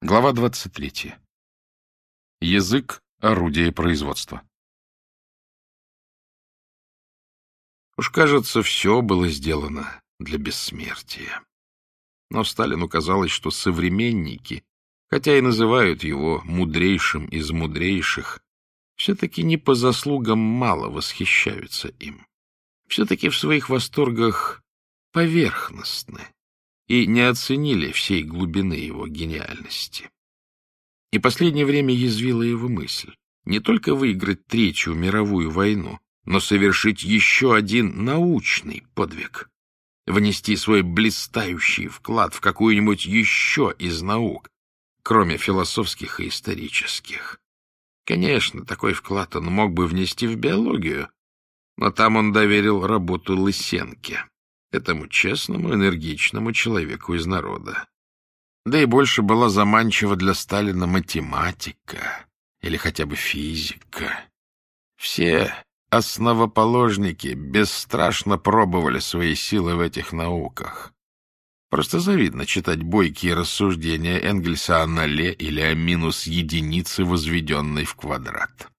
Глава 23. Язык — орудие производства. Уж, кажется, все было сделано для бессмертия. Но Сталину казалось, что современники, хотя и называют его мудрейшим из мудрейших, все-таки не по заслугам мало восхищаются им. Все-таки в своих восторгах поверхностны и не оценили всей глубины его гениальности. И последнее время язвила его мысль не только выиграть Третью мировую войну, но совершить еще один научный подвиг, внести свой блистающий вклад в какую-нибудь еще из наук, кроме философских и исторических. Конечно, такой вклад он мог бы внести в биологию, но там он доверил работу Лысенке этому честному, энергичному человеку из народа. Да и больше была заманчива для Сталина математика или хотя бы физика. Все основоположники бесстрашно пробовали свои силы в этих науках. Просто завидно читать бойкие рассуждения Энгельса о ноле или о минус единицы, возведенной в квадрат.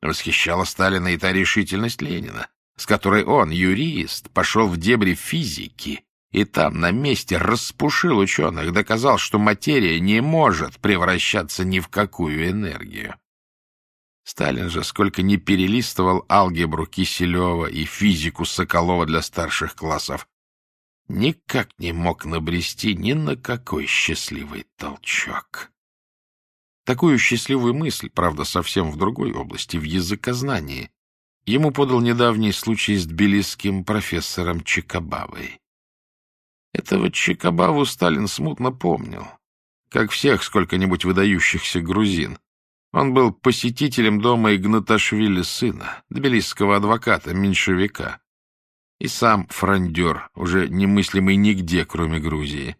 Восхищала Сталина и та решительность Ленина, с которой он, юрист, пошел в дебри физики и там на месте распушил ученых, доказал, что материя не может превращаться ни в какую энергию. Сталин же сколько ни перелистывал алгебру Киселева и физику Соколова для старших классов, никак не мог набрести ни на какой счастливый толчок. Такую счастливую мысль, правда, совсем в другой области, в языкознании, ему подал недавний случай с тбилисским профессором Чикабавой. Этого Чикабаву Сталин смутно помнил, как всех сколько-нибудь выдающихся грузин. Он был посетителем дома Игнаташвили сына, тбилисского адвоката-меньшевика, и сам фрондер, уже немыслимый нигде, кроме Грузии.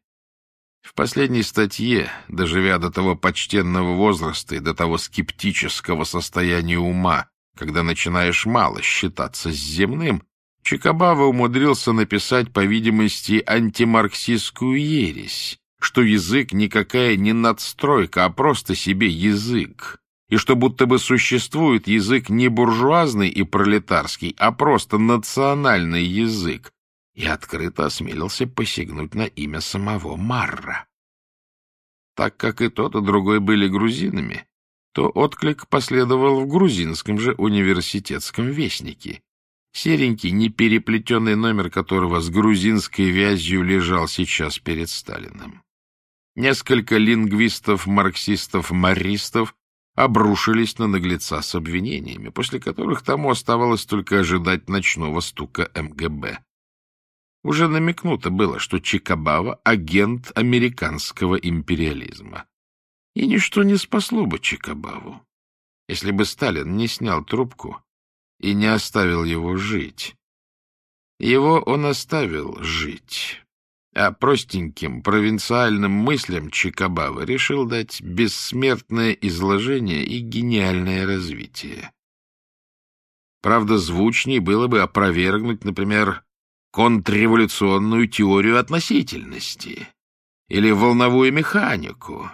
В последней статье, доживя до того почтенного возраста и до того скептического состояния ума, когда начинаешь мало считаться с земным, Чикабава умудрился написать, по видимости, антимарксистскую ересь, что язык никакая не надстройка, а просто себе язык, и что будто бы существует язык не буржуазный и пролетарский, а просто национальный язык, и открыто осмелился посягнуть на имя самого Марра. Так как и тот, и другой были грузинами, то отклик последовал в грузинском же университетском вестнике, серенький, непереплетенный номер которого с грузинской вязью лежал сейчас перед Сталиным. Несколько лингвистов-марксистов-маристов обрушились на наглеца с обвинениями, после которых тому оставалось только ожидать ночного стука МГБ. Уже намекнуто было, что Чикабава — агент американского империализма. И ничто не спасло бы Чикабаву, если бы Сталин не снял трубку и не оставил его жить. Его он оставил жить, а простеньким провинциальным мыслям Чикабава решил дать бессмертное изложение и гениальное развитие. Правда, звучнее было бы опровергнуть, например, контрреволюционную теорию относительности или волновую механику,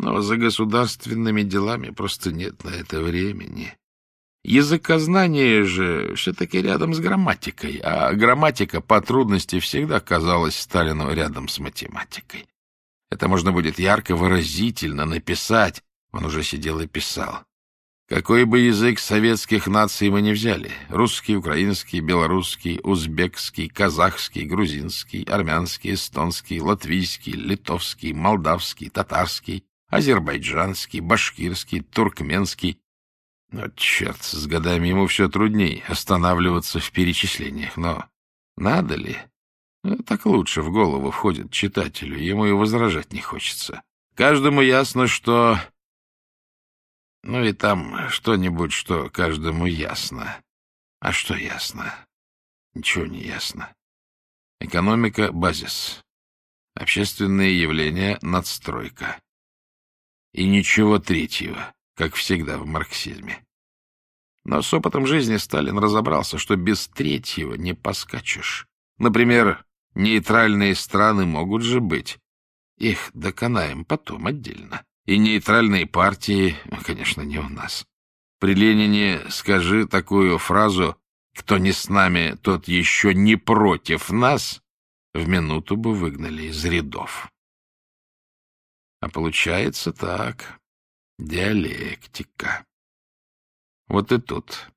но за государственными делами просто нет на это времени. Языкознание же все-таки рядом с грамматикой, а грамматика по трудности всегда казалась Сталину рядом с математикой. Это можно будет ярко, выразительно написать, он уже сидел и писал. Какой бы язык советских наций мы ни взяли — русский, украинский, белорусский, узбекский, казахский, грузинский, армянский, эстонский, латвийский, литовский, молдавский, татарский, азербайджанский, башкирский, туркменский. Но, черт, с годами ему все трудней останавливаться в перечислениях. Но надо ли? Ну, так лучше в голову входит читателю, ему и возражать не хочется. Каждому ясно, что... Ну и там что-нибудь, что каждому ясно. А что ясно? Ничего не ясно. Экономика — базис. Общественные явления — надстройка. И ничего третьего, как всегда в марксизме. Но с опытом жизни Сталин разобрался, что без третьего не поскачешь. Например, нейтральные страны могут же быть. Их доконаем потом отдельно. И нейтральные партии, конечно, не у нас. При Ленине скажи такую фразу «Кто не с нами, тот еще не против нас», в минуту бы выгнали из рядов. А получается так. Диалектика. Вот и тут.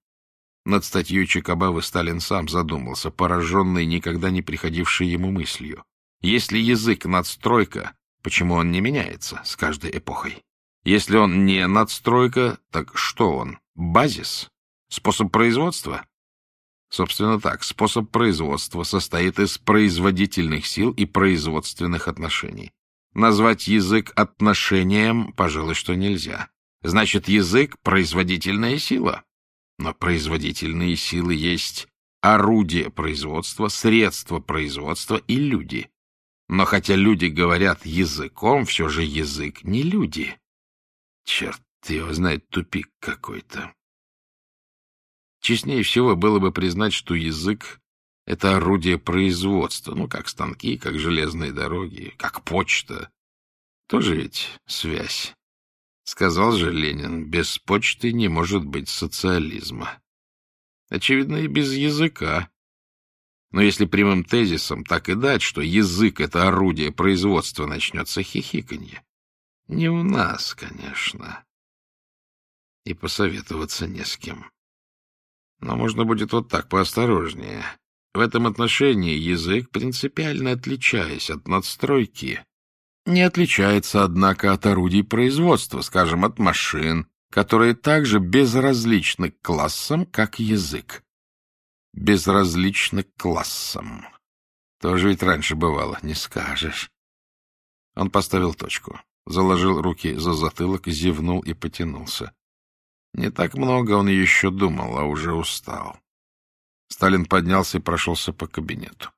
Над статьей Чикабавы Сталин сам задумался, пораженный никогда не приходившей ему мыслью. Если язык — надстройка, почему он не меняется с каждой эпохой? Если он не надстройка, так что он? Базис? Способ производства? Собственно так, способ производства состоит из производительных сил и производственных отношений. Назвать язык отношением, пожалуй, что нельзя. Значит, язык — производительная сила. Но производительные силы есть орудие производства, средства производства и люди. Но хотя люди говорят языком, все же язык не люди. Черт его знает, тупик какой-то. Честнее всего было бы признать, что язык — это орудие производства, ну, как станки, как железные дороги, как почта. Тоже ведь связь. Сказал же Ленин, без почты не может быть социализма. Очевидно, и без языка. Но если прямым тезисом так и дать, что язык — это орудие производства, начнется хихиканье. Не у нас, конечно. И посоветоваться не с кем. Но можно будет вот так, поосторожнее. В этом отношении язык, принципиально отличаясь от надстройки, не отличается, однако, от орудий производства, скажем, от машин, которые также безразличны к классам, как язык. Безразличны к классам. Тоже ведь раньше бывало, не скажешь. Он поставил точку, заложил руки за затылок, зевнул и потянулся. Не так много он еще думал, а уже устал. Сталин поднялся и прошелся по кабинету.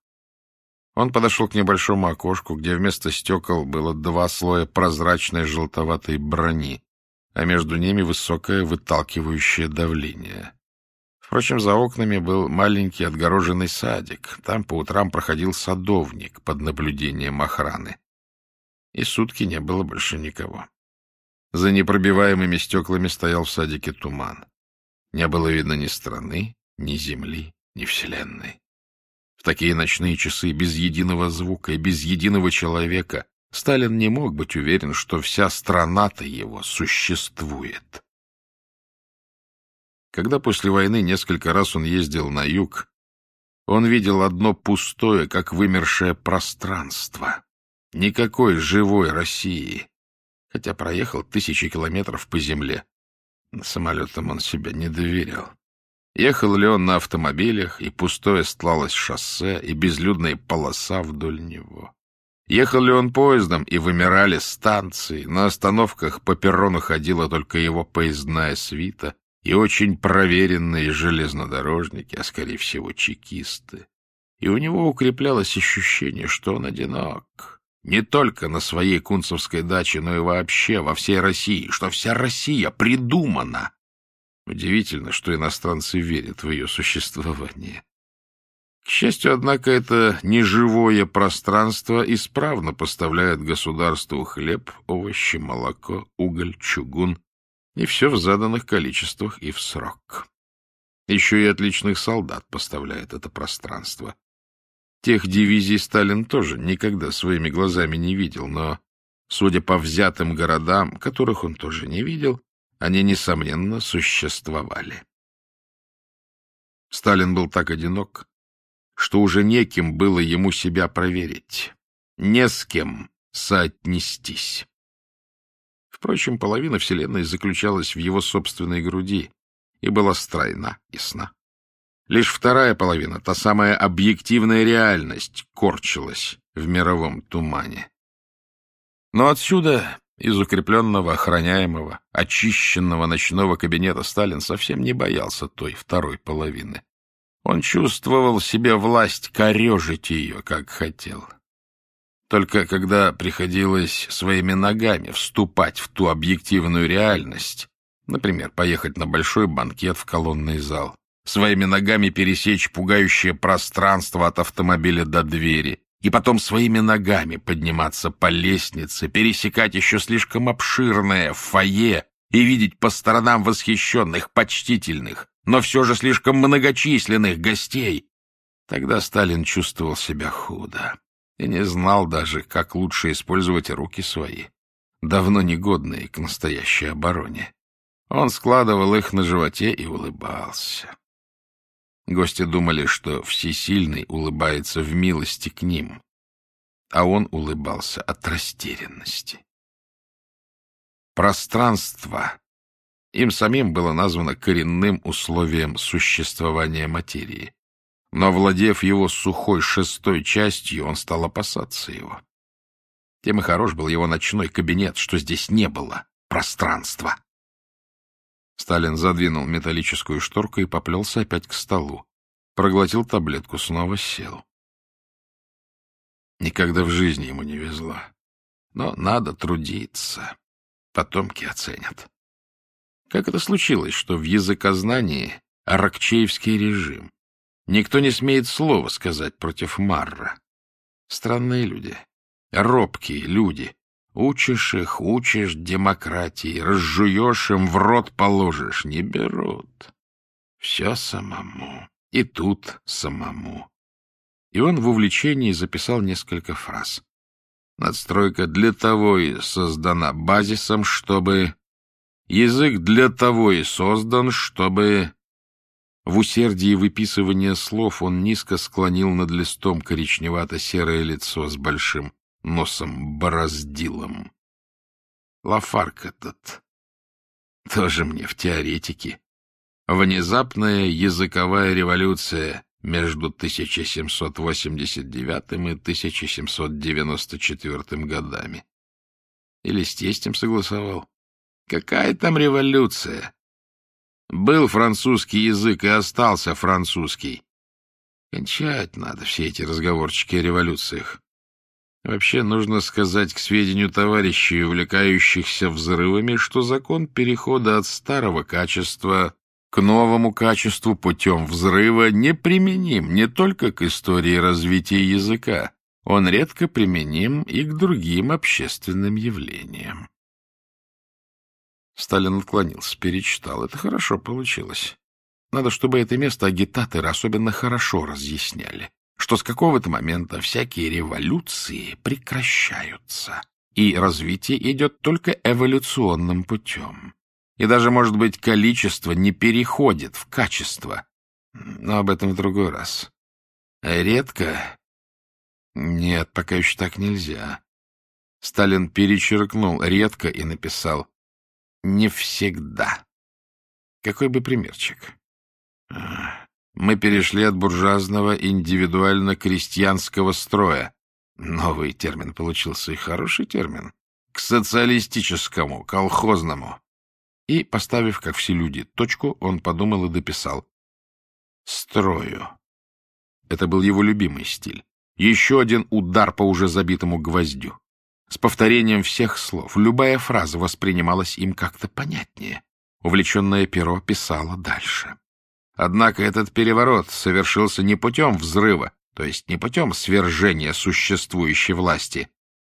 Он подошел к небольшому окошку, где вместо стекол было два слоя прозрачной желтоватой брони, а между ними высокое выталкивающее давление. Впрочем, за окнами был маленький отгороженный садик. Там по утрам проходил садовник под наблюдением охраны. И сутки не было больше никого. За непробиваемыми стеклами стоял в садике туман. Не было видно ни страны, ни земли, ни вселенной. В такие ночные часы без единого звука и без единого человека Сталин не мог быть уверен, что вся страна-то его существует. Когда после войны несколько раз он ездил на юг, он видел одно пустое, как вымершее пространство. Никакой живой России, хотя проехал тысячи километров по земле. Самолетам он себя не доверял. Ехал ли он на автомобилях, и пустое стлалось шоссе, и безлюдная полоса вдоль него. Ехал ли он поездом, и вымирали станции, на остановках по перрону ходила только его поездная свита и очень проверенные железнодорожники, а, скорее всего, чекисты. И у него укреплялось ощущение, что он одинок, не только на своей кунцевской даче, но и вообще во всей России, что вся Россия придумана. Удивительно, что иностранцы верят в ее существование. К счастью, однако, это неживое пространство исправно поставляет государству хлеб, овощи, молоко, уголь, чугун, и все в заданных количествах и в срок. Еще и отличных солдат поставляет это пространство. Тех дивизий Сталин тоже никогда своими глазами не видел, но, судя по взятым городам, которых он тоже не видел, они, несомненно, существовали. Сталин был так одинок, что уже неким было ему себя проверить, не с кем соотнестись. Впрочем, половина Вселенной заключалась в его собственной груди и была стройна, ясна. Лишь вторая половина, та самая объективная реальность, корчилась в мировом тумане. Но отсюда, из укрепленного, охраняемого, очищенного ночного кабинета, Сталин совсем не боялся той второй половины. Он чувствовал себе власть корежить ее, как хотел. Только когда приходилось своими ногами вступать в ту объективную реальность, например, поехать на большой банкет в колонный зал, своими ногами пересечь пугающее пространство от автомобиля до двери и потом своими ногами подниматься по лестнице, пересекать еще слишком обширное фойе и видеть по сторонам восхищенных, почтительных, но все же слишком многочисленных гостей, тогда Сталин чувствовал себя худо и не знал даже, как лучше использовать руки свои, давно негодные к настоящей обороне. Он складывал их на животе и улыбался. Гости думали, что всесильный улыбается в милости к ним, а он улыбался от растерянности. Пространство им самим было названо коренным условием существования материи. Но, владев его сухой шестой частью, он стал опасаться его. Тем и хорош был его ночной кабинет, что здесь не было пространства. Сталин задвинул металлическую шторку и поплелся опять к столу. Проглотил таблетку, снова сел. Никогда в жизни ему не везло. Но надо трудиться. Потомки оценят. Как это случилось, что в языкознании аракчеевский режим? Никто не смеет слова сказать против Марра. Странные люди, робкие люди, Учишь их, учишь демократии, разжуешь им, в рот положишь, не берут. Все самому. И тут самому. И он в увлечении записал несколько фраз. Надстройка для того и создана базисом, чтобы... Язык для того и создан, чтобы... В усердии выписывания слов он низко склонил над листом коричневато-серое лицо с большим носом-бороздилом. Лафарк этот тоже мне в теоретике. Внезапная языковая революция между 1789 и 1794 годами. Или с тестем согласовал. Какая там революция? Был французский язык и остался французский. Кончать надо все эти разговорчики о революциях. Вообще, нужно сказать к сведению товарищей, увлекающихся взрывами, что закон перехода от старого качества к новому качеству путем взрыва неприменим не только к истории развития языка, он редко применим и к другим общественным явлениям. Сталин отклонился, перечитал. Это хорошо получилось. Надо, чтобы это место агитаторы особенно хорошо разъясняли что с какого-то момента всякие революции прекращаются, и развитие идет только эволюционным путем. И даже, может быть, количество не переходит в качество. Но об этом в другой раз. Редко? Нет, пока еще так нельзя. Сталин перечеркнул «редко» и написал «не всегда». Какой бы примерчик? Мы перешли от буржуазного индивидуально-крестьянского строя. Новый термин получился и хороший термин. К социалистическому, колхозному. И, поставив, как все люди, точку, он подумал и дописал. Строю. Это был его любимый стиль. Еще один удар по уже забитому гвоздю. С повторением всех слов. Любая фраза воспринималась им как-то понятнее. Увлеченное перо писало дальше. Однако этот переворот совершился не путем взрыва, то есть не путем свержения существующей власти.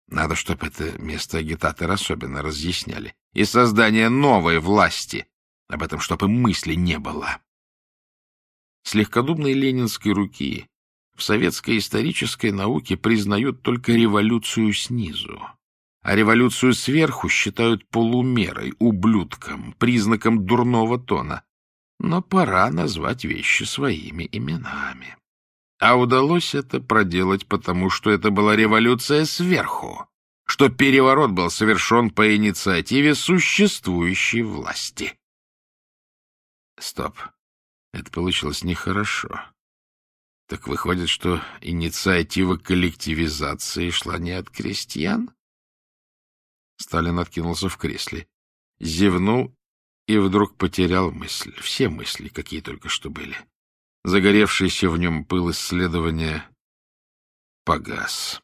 Надо, чтобы это место агитаторы особенно разъясняли. И создание новой власти. Об этом, чтобы мысли не было. С легкодумной ленинской руки в советской исторической науке признают только революцию снизу, а революцию сверху считают полумерой, ублюдком, признаком дурного тона, но пора назвать вещи своими именами. А удалось это проделать потому, что это была революция сверху, что переворот был совершен по инициативе существующей власти. Стоп. Это получилось нехорошо. Так выходит, что инициатива коллективизации шла не от крестьян? Сталин откинулся в кресле, зевнул и вдруг потерял мысль, все мысли, какие только что были. Загоревшийся в нем пыл исследования погас.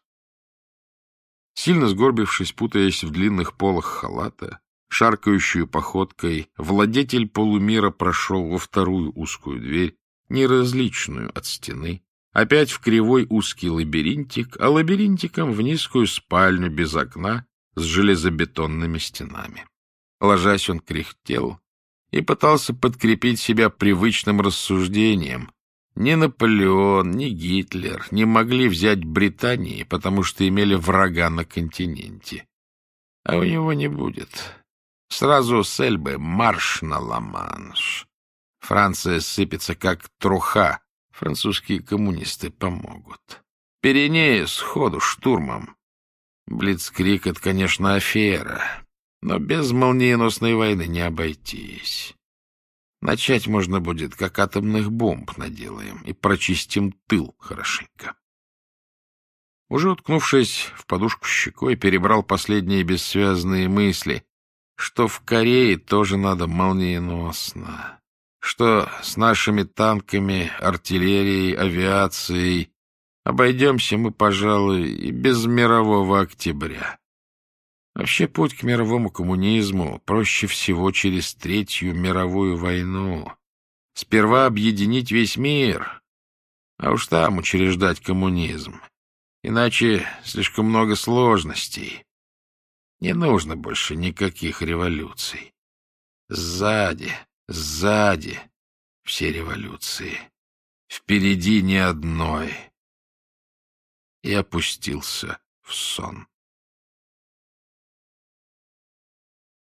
Сильно сгорбившись, путаясь в длинных полах халата, шаркающую походкой, владетель полумира прошел во вторую узкую дверь, неразличную от стены, опять в кривой узкий лабиринтик, а лабиринтиком в низкую спальню без окна с железобетонными стенами. Ложась, он кряхтел и пытался подкрепить себя привычным рассуждением. Ни Наполеон, ни Гитлер не могли взять Британии, потому что имели врага на континенте. А у него не будет. Сразу с Эльбы марш на Ла-Манш. Франция сыпется, как труха. Французские коммунисты помогут. Пиренеи сходу штурмом. Блицкрик — это, конечно, афера, но без молниеносной войны не обойтись. Начать можно будет, как атомных бомб наделаем, и прочистим тыл хорошенько. Уже уткнувшись в подушку щекой, перебрал последние бессвязные мысли, что в Корее тоже надо молниеносно, что с нашими танками, артиллерией, авиацией обойдемся мы, пожалуй, и без мирового октября. Вообще путь к мировому коммунизму проще всего через Третью мировую войну. Сперва объединить весь мир, а уж там учреждать коммунизм. Иначе слишком много сложностей. Не нужно больше никаких революций. Сзади, сзади все революции. Впереди ни одной. И опустился в сон.